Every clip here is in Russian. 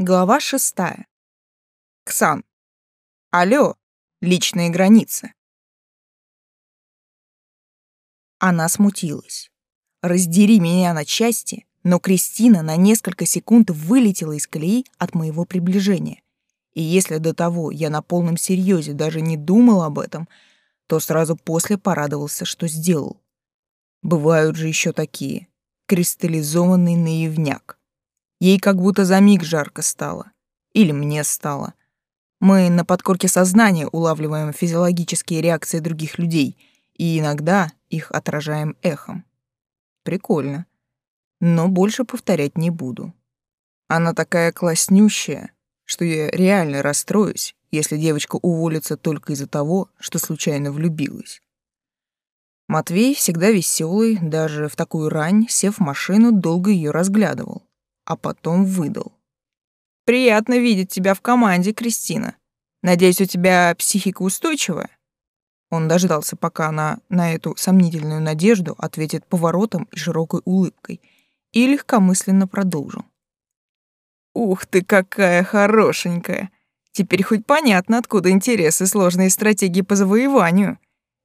Глава шестая. Ксан. Алло, личные границы. Она смутилась. Раздери меня на части, но Кристина на несколько секунд вылетела из колеи от моего приближения. И если до того я на полном серьезе даже не думал об этом, то сразу после порадовался, что сделал. Бывают же еще такие. Кристаллизованный наивняк. Ей как будто за миг жарко стало. Или мне стало. Мы на подкорке сознания улавливаем физиологические реакции других людей и иногда их отражаем эхом. Прикольно. Но больше повторять не буду. Она такая класснющая, что я реально расстроюсь, если девочка уволится только из-за того, что случайно влюбилась. Матвей, всегда веселый, даже в такую рань, сев в машину, долго ее разглядывал, а потом выдал. «Приятно видеть тебя в команде, Кристина. Надеюсь, у тебя психика устойчивая?» Он дождался, пока она на эту сомнительную надежду ответит поворотом и широкой улыбкой, и легкомысленно продолжил. «Ух ты, какая хорошенькая! Теперь хоть понятно, откуда интересы сложные стратегии по завоеванию.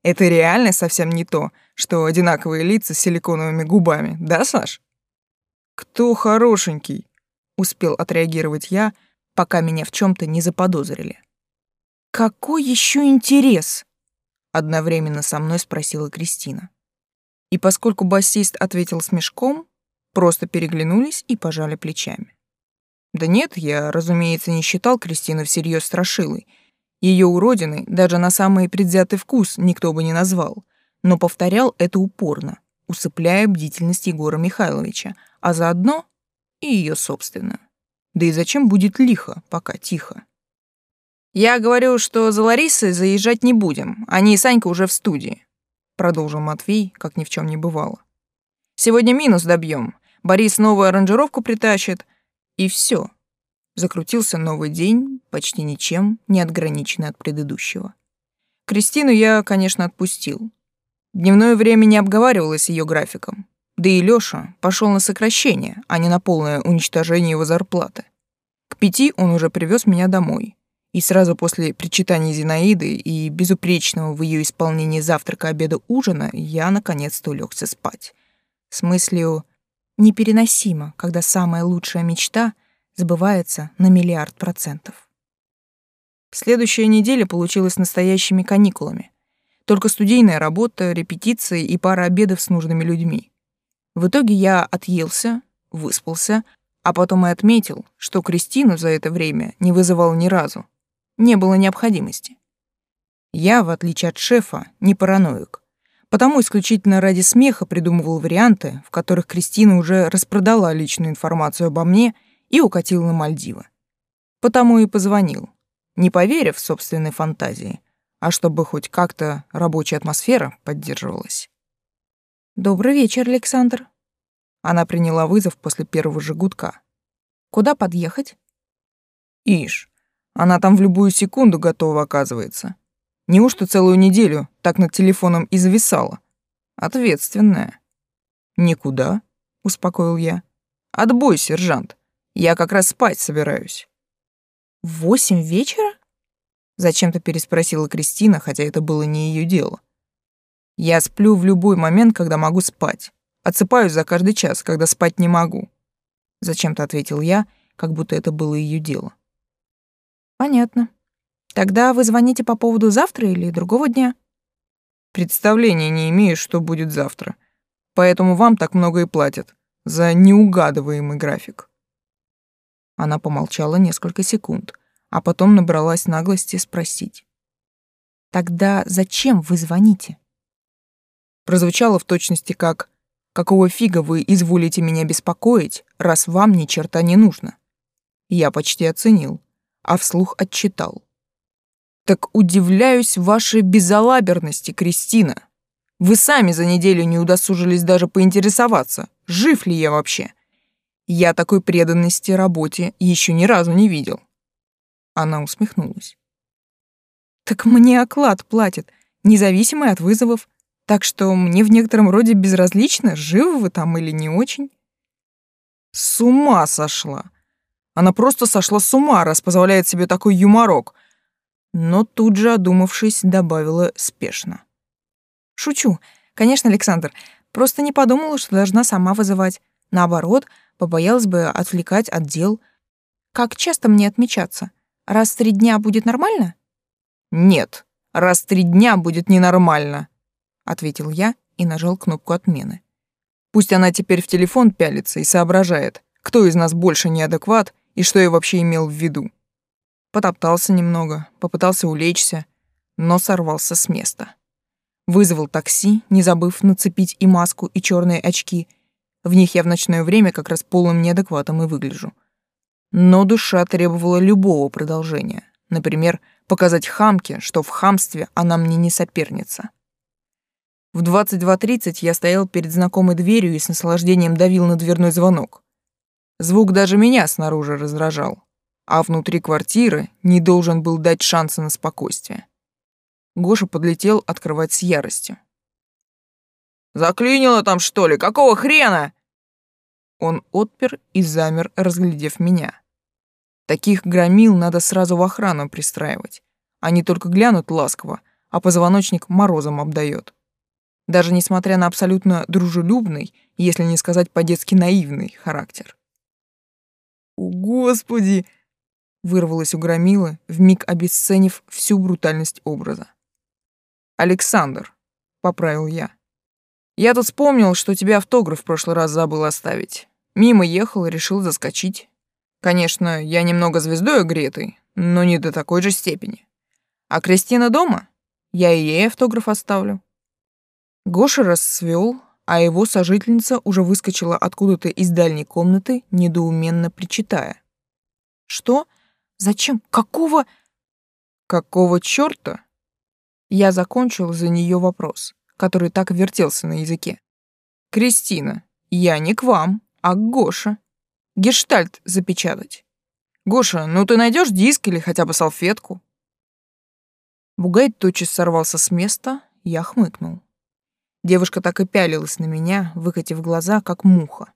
Это реально совсем не то, что одинаковые лица с силиконовыми губами, да, Саш? Кто хорошенький? Успел отреагировать я, пока меня в чем то не заподозрили. Какой еще интерес? Одновременно со мной спросила Кристина. И поскольку басист ответил с мешком, просто переглянулись и пожали плечами. Да нет, я, разумеется, не считал Кристину всерьез страшилой, ее уродины даже на самый предвзятый вкус никто бы не назвал, но повторял это упорно, усыпляя бдительность Егора Михайловича, а заодно и ее собственную. Да и зачем будет лихо, пока тихо? «Я говорю, что за Ларисой заезжать не будем, они и Санька уже в студии», продолжил Матвей, как ни в чем не бывало. «Сегодня минус добьем. Борис новую аранжировку притащит, и все. Закрутился новый день, почти ничем не отграниченный от предыдущего. Кристину я, конечно, отпустил. Дневное время не обговаривалось ее графиком. Да и Лёша пошел на сокращение, а не на полное уничтожение его зарплаты. К пяти он уже привез меня домой. И сразу после причитания Зинаиды и безупречного в ее исполнении завтрака, обеда, ужина я наконец-то улегся спать. С мыслью «непереносимо, когда самая лучшая мечта — сбывается на миллиард процентов. Следующая неделя получилась настоящими каникулами. Только студийная работа, репетиции и пара обедов с нужными людьми. В итоге я отъелся, выспался, а потом и отметил, что Кристину за это время не вызывал ни разу. Не было необходимости. Я, в отличие от шефа, не параноик. Потому исключительно ради смеха придумывал варианты, в которых Кристина уже распродала личную информацию обо мне и укатил на Мальдивы. Потому и позвонил, не поверив собственной фантазии, а чтобы хоть как-то рабочая атмосфера поддерживалась. «Добрый вечер, Александр». Она приняла вызов после первого же гудка. «Куда подъехать?» «Ишь, она там в любую секунду готова, оказывается. Неужто целую неделю так над телефоном и зависала? Ответственная». «Никуда», — успокоил я. «Отбой, сержант. Я как раз спать собираюсь. Восемь вечера? Зачем-то переспросила Кристина, хотя это было не ее дело. Я сплю в любой момент, когда могу спать. Отсыпаюсь за каждый час, когда спать не могу. Зачем-то ответил я, как будто это было ее дело. Понятно. Тогда вы звоните по поводу завтра или другого дня? Представления не имею, что будет завтра. Поэтому вам так много и платят за неугадываемый график. Она помолчала несколько секунд, а потом набралась наглости спросить. «Тогда зачем вы звоните?» Прозвучало в точности как «Какого фига вы изволите меня беспокоить, раз вам ни черта не нужно?» Я почти оценил, а вслух отчитал. «Так удивляюсь вашей безалаберности, Кристина. Вы сами за неделю не удосужились даже поинтересоваться, жив ли я вообще, я такой преданности работе еще ни разу не видел. Она усмехнулась. Так мне оклад платят, независимый от вызовов, так что мне в некотором роде безразлично, живы вы там или не очень. С ума сошла. Она просто сошла с ума, раз позволяет себе такой юморок. Но тут же, одумавшись, добавила спешно. Шучу. Конечно, Александр. Просто не подумала, что должна сама вызывать. Наоборот, побоялась бы отвлекать от дел. Как часто мне отмечаться? Раз в три дня будет нормально? Нет, раз в три дня будет ненормально, ответил я и нажал кнопку отмены. Пусть она теперь в телефон пялится и соображает, кто из нас больше неадекват и что я вообще имел в виду. Потоптался немного, попытался улечься, но сорвался с места. Вызвал такси, не забыв нацепить и маску, и черные очки. В них я в ночное время как раз полным неадекватом и выгляжу. Но душа требовала любого продолжения. Например, показать хамке, что в хамстве она мне не соперница. В 22.30 я стоял перед знакомой дверью и с наслаждением давил на дверной звонок. Звук даже меня снаружи раздражал, а внутри квартиры не должен был дать шанса на спокойствие. Гоша подлетел открывать с яростью. «Заклинило там, что ли? Какого хрена?» Он отпер и замер, разглядев меня. Таких громил надо сразу в охрану пристраивать. Они только глянут ласково, а позвоночник морозом обдает. Даже несмотря на абсолютно дружелюбный, если не сказать по-детски наивный характер. «О, Господи!» — вырвалось у громилы, вмиг обесценив всю брутальность образа. «Александр», — поправил я. «Я тут вспомнил, что тебе автограф в прошлый раз забыл оставить. Мимо ехал и решил заскочить. Конечно, я немного звездой огретый, но не до такой же степени. А Кристина дома? Я и ей автограф оставлю». Гоша расцвел, а его сожительница уже выскочила откуда-то из дальней комнаты, недоуменно причитая. «Что? Зачем? Какого...» «Какого чёрта?» Я закончил за нее вопрос, который так вертелся на языке. «Кристина, я не к вам, а к Гоше. Гештальт запечатать. Гоша, ну ты найдешь диск или хотя бы салфетку?» Бугай тотчас сорвался с места, я хмыкнул. Девушка так и пялилась на меня, выкатив глаза, как муха.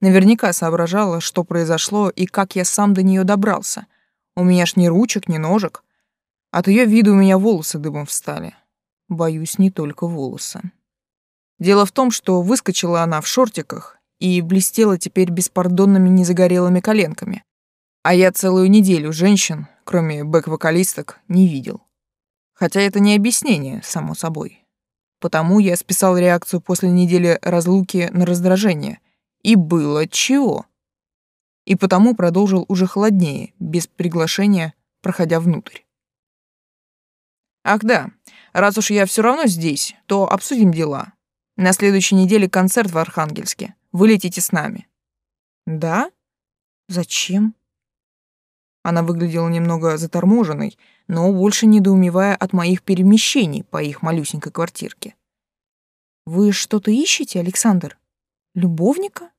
Наверняка соображала, что произошло и как я сам до нее добрался. У меня ж ни ручек, ни ножек. От ее вида у меня волосы дыбом встали. Боюсь, не только волосы. Дело в том, что выскочила она в шортиках и блестела теперь беспардонными незагорелыми коленками. А я целую неделю женщин, кроме бэк-вокалисток, не видел. Хотя это не объяснение, само собой. Потому я списал реакцию после недели разлуки на раздражение. И было чего. И потому продолжил уже холоднее, без приглашения, проходя внутрь. Ах да, раз уж я все равно здесь, то обсудим дела. На следующей неделе концерт в Архангельске. Вы летите с нами. Да? Зачем? Она выглядела немного заторможенной, но больше недоумевая от моих перемещений по их малюсенькой квартирке. Вы что-то ищете, Александр? Любовника?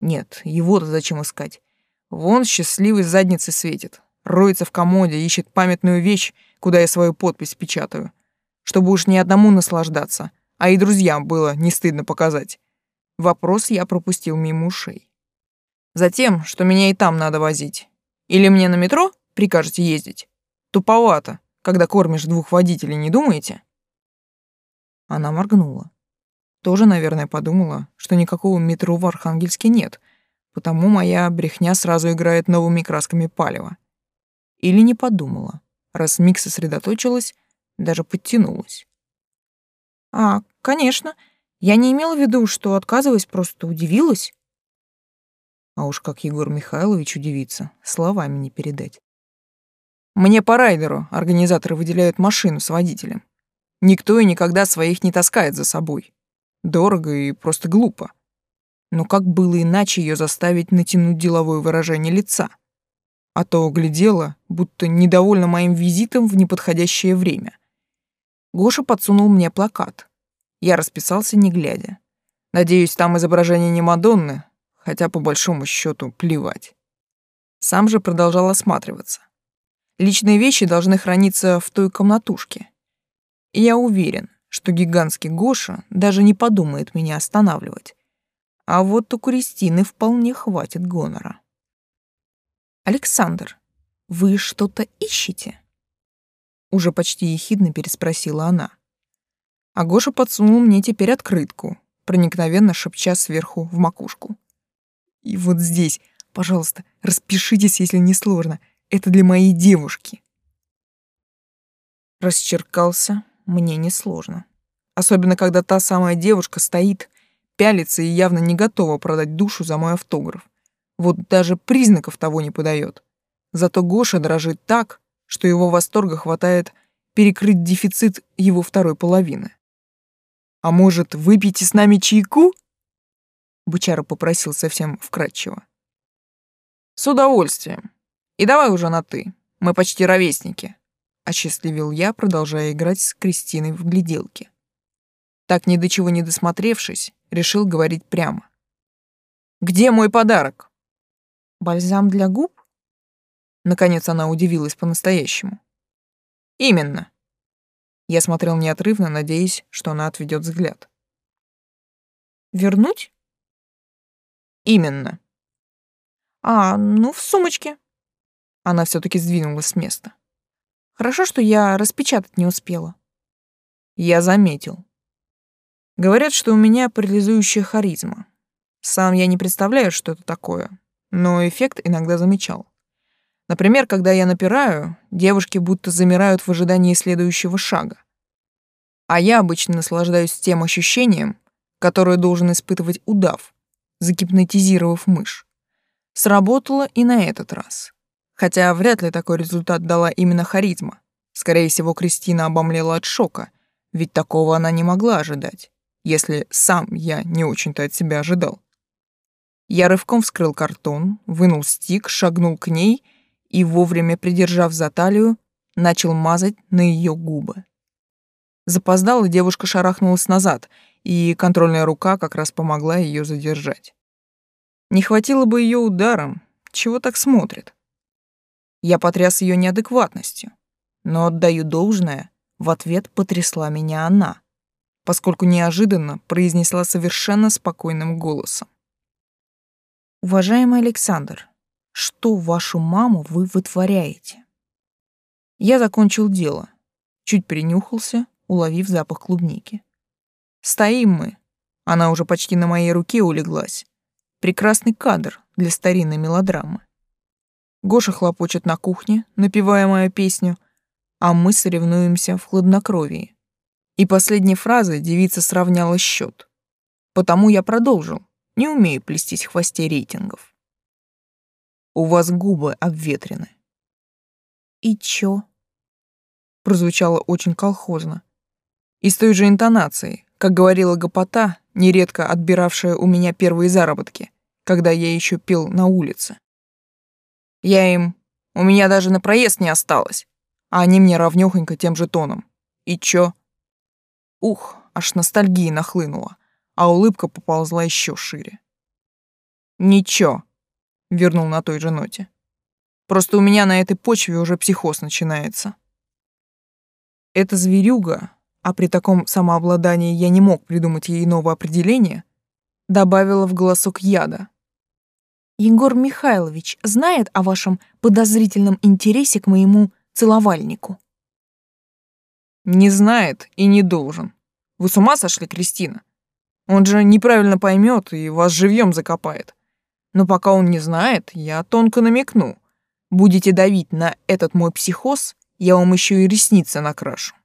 Нет, его-то зачем искать? Вон счастливый задницы светит, роется в комоде, ищет памятную вещь, куда я свою подпись печатаю, чтобы уж не одному наслаждаться, а и друзьям было не стыдно показать. Вопрос я пропустил мимо ушей. Затем, что меня и там надо возить. Или мне на метро прикажете ездить? Туповато, когда кормишь двух водителей, не думаете? Она моргнула. Тоже, наверное, подумала, что никакого метро в Архангельске нет, потому моя брехня сразу играет новыми красками палева. Или не подумала раз Мик сосредоточилась, даже подтянулась. «А, конечно. Я не имела в виду, что отказываюсь, просто удивилась». А уж как Егор Михайлович удивится, словами не передать. «Мне по райдеру организаторы выделяют машину с водителем. Никто и никогда своих не таскает за собой. Дорого и просто глупо. Но как было иначе ее заставить натянуть деловое выражение лица?» а то глядела, будто недовольна моим визитом в неподходящее время. Гоша подсунул мне плакат. Я расписался, не глядя. Надеюсь, там изображение не Мадонны, хотя по большому счету плевать. Сам же продолжал осматриваться. Личные вещи должны храниться в той комнатушке. И я уверен, что гигантский Гоша даже не подумает меня останавливать. А вот у Кристины вполне хватит гонора. Александр, вы что-то ищете? Уже почти ехидно переспросила она. А Гоша подсунул мне теперь открытку, проникновенно шепча сверху в макушку. И вот здесь, пожалуйста, распишитесь, если не сложно. Это для моей девушки. Расчеркался, мне несложно. Особенно, когда та самая девушка стоит, пялится и явно не готова продать душу за мой автограф. Вот даже признаков того не подает. Зато Гоша дрожит так, что его восторга хватает перекрыть дефицит его второй половины. «А может, выпейте с нами чайку?» Бычара попросил совсем вкратчиво. «С удовольствием. И давай уже на «ты». Мы почти ровесники», — осчастливил я, продолжая играть с Кристиной в гляделки. Так, ни до чего не досмотревшись, решил говорить прямо. «Где мой подарок?» «Бальзам для губ?» Наконец она удивилась по-настоящему. «Именно». Я смотрел неотрывно, надеясь, что она отведет взгляд. «Вернуть?» «Именно». «А, ну, в сумочке». Она все таки сдвинулась с места. «Хорошо, что я распечатать не успела». Я заметил. Говорят, что у меня парализующая харизма. Сам я не представляю, что это такое, но эффект иногда замечал. Например, когда я напираю, девушки будто замирают в ожидании следующего шага. А я обычно наслаждаюсь тем ощущением, которое должен испытывать удав, загипнотизировав мышь. Сработало и на этот раз. Хотя вряд ли такой результат дала именно харизма. Скорее всего, Кристина обомлела от шока, ведь такого она не могла ожидать, если сам я не очень-то от себя ожидал. Я рывком вскрыл картон, вынул стик, шагнул к ней — и, вовремя придержав за талию, начал мазать на ее губы. Запоздала девушка шарахнулась назад, и контрольная рука как раз помогла ее задержать. Не хватило бы ее ударом, чего так смотрит. Я потряс ее неадекватностью, но отдаю должное, в ответ потрясла меня она, поскольку неожиданно произнесла совершенно спокойным голосом. «Уважаемый Александр, что вашу маму вы вытворяете? Я закончил дело, чуть принюхался, уловив запах клубники. Стоим мы. Она уже почти на моей руке улеглась. Прекрасный кадр для старинной мелодрамы. Гоша хлопочет на кухне, напевая мою песню, а мы соревнуемся в хладнокровии. И последней фразой девица сравняла счет. Потому я продолжил, не умею плестись хвосте рейтингов. У вас губы обветрены. И чё? Прозвучало очень колхозно. И с той же интонацией, как говорила гопота, нередко отбиравшая у меня первые заработки, когда я еще пел на улице. Я им... У меня даже на проезд не осталось, а они мне равнёхонько тем же тоном. И чё? Ух, аж ностальгия нахлынула, а улыбка поползла еще шире. Ничего, вернул на той же ноте. Просто у меня на этой почве уже психоз начинается. Эта зверюга, а при таком самообладании я не мог придумать ей новое определение, добавила в голосок яда. Егор Михайлович знает о вашем подозрительном интересе к моему целовальнику. Не знает и не должен. Вы с ума сошли, Кристина? Он же неправильно поймет и вас живьем закопает. Но пока он не знает, я тонко намекну. Будете давить на этот мой психоз, я вам еще и ресницы накрашу.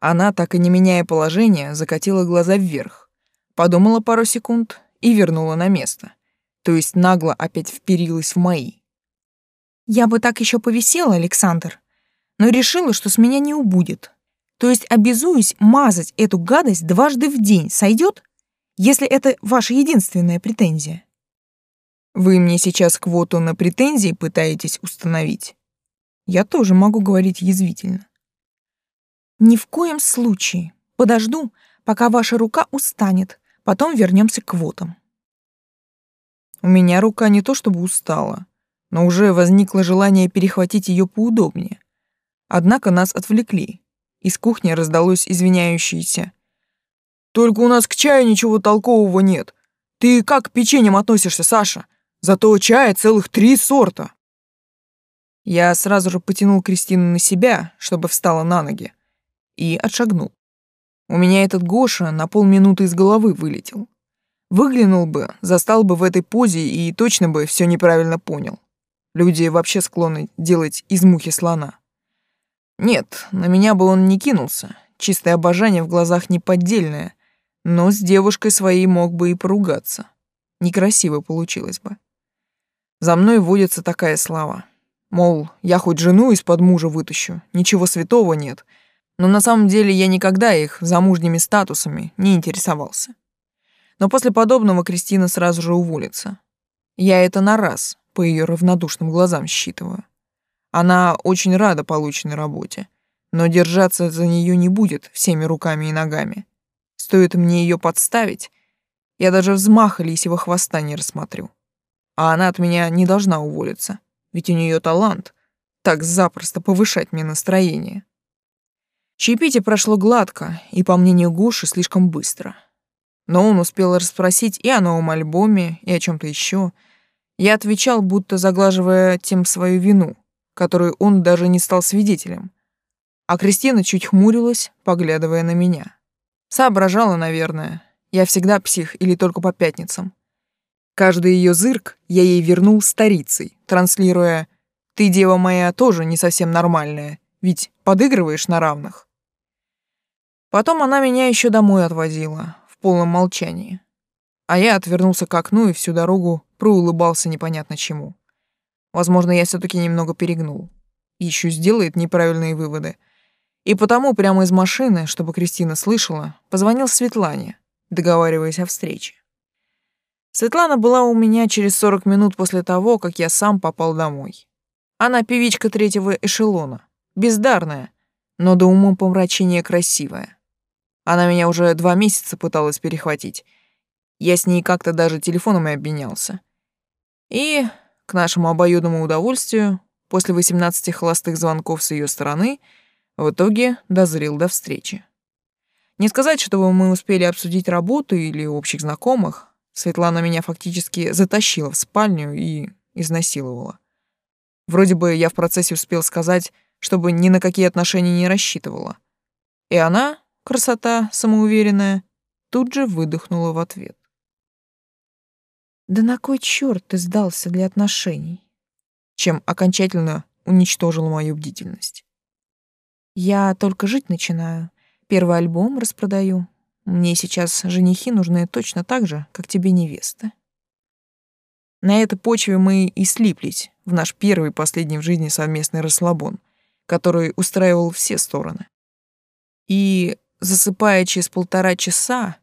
Она, так и не меняя положение, закатила глаза вверх, подумала пару секунд и вернула на место. То есть нагло опять вперилась в мои. Я бы так еще повисела, Александр, но решила, что с меня не убудет. То есть обязуюсь мазать эту гадость дважды в день. Сойдет? Если это ваша единственная претензия. Вы мне сейчас квоту на претензии пытаетесь установить? Я тоже могу говорить язвительно. Ни в коем случае. Подожду, пока ваша рука устанет, потом вернемся к квотам. У меня рука не то чтобы устала, но уже возникло желание перехватить ее поудобнее. Однако нас отвлекли. Из кухни раздалось извиняющееся. «Только у нас к чаю ничего толкового нет. Ты как к печеньям относишься, Саша? Зато чая целых три сорта. Я сразу же потянул Кристину на себя, чтобы встала на ноги, и отшагнул. У меня этот Гоша на полминуты из головы вылетел. Выглянул бы, застал бы в этой позе и точно бы все неправильно понял. Люди вообще склонны делать из мухи слона. Нет, на меня бы он не кинулся. Чистое обожание в глазах неподдельное. Но с девушкой своей мог бы и поругаться. Некрасиво получилось бы. За мной водится такая слава. Мол, я хоть жену из-под мужа вытащу, ничего святого нет. Но на самом деле я никогда их замужними статусами не интересовался. Но после подобного Кристина сразу же уволится. Я это на раз по ее равнодушным глазам считываю. Она очень рада полученной работе, но держаться за нее не будет всеми руками и ногами. Стоит мне ее подставить, я даже взмаха лисьего хвоста не рассмотрю. А она от меня не должна уволиться, ведь у нее талант так запросто повышать мне настроение. Чаепитие прошло гладко и, по мнению Гоши, слишком быстро — но он успел расспросить и о новом альбоме, и о чем то еще. Я отвечал, будто заглаживая тем свою вину, которую он даже не стал свидетелем. А Кристина чуть хмурилась, поглядывая на меня. Соображала, наверное. Я всегда псих или только по пятницам. Каждый ее зырк я ей вернул старицей, транслируя «Ты, дева моя, тоже не совсем нормальная, ведь подыгрываешь на равных». Потом она меня еще домой отвозила, полном молчании. А я отвернулся к окну и всю дорогу проулыбался непонятно чему. Возможно, я все таки немного перегнул. Еще сделает неправильные выводы. И потому прямо из машины, чтобы Кристина слышала, позвонил Светлане, договариваясь о встрече. Светлана была у меня через 40 минут после того, как я сам попал домой. Она певичка третьего эшелона, бездарная, но до ума помрачения красивая. Она меня уже два месяца пыталась перехватить. Я с ней как-то даже телефоном и обменялся. И, к нашему обоюдному удовольствию, после 18 холостых звонков с ее стороны, в итоге дозрел до встречи. Не сказать, чтобы мы успели обсудить работу или общих знакомых. Светлана меня фактически затащила в спальню и изнасиловала. Вроде бы я в процессе успел сказать, чтобы ни на какие отношения не рассчитывала. И она, красота самоуверенная, тут же выдохнула в ответ. «Да на кой черт ты сдался для отношений?» чем окончательно уничтожил мою бдительность. «Я только жить начинаю, первый альбом распродаю. Мне сейчас женихи нужны точно так же, как тебе невесты». На этой почве мы и слиплись в наш первый и последний в жизни совместный расслабон, который устраивал все стороны. И Засыпая через полтора часа,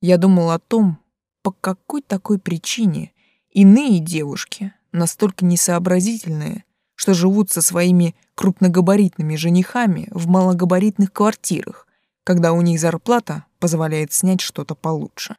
я думал о том, по какой такой причине иные девушки, настолько несообразительные, что живут со своими крупногабаритными женихами в малогабаритных квартирах, когда у них зарплата позволяет снять что-то получше.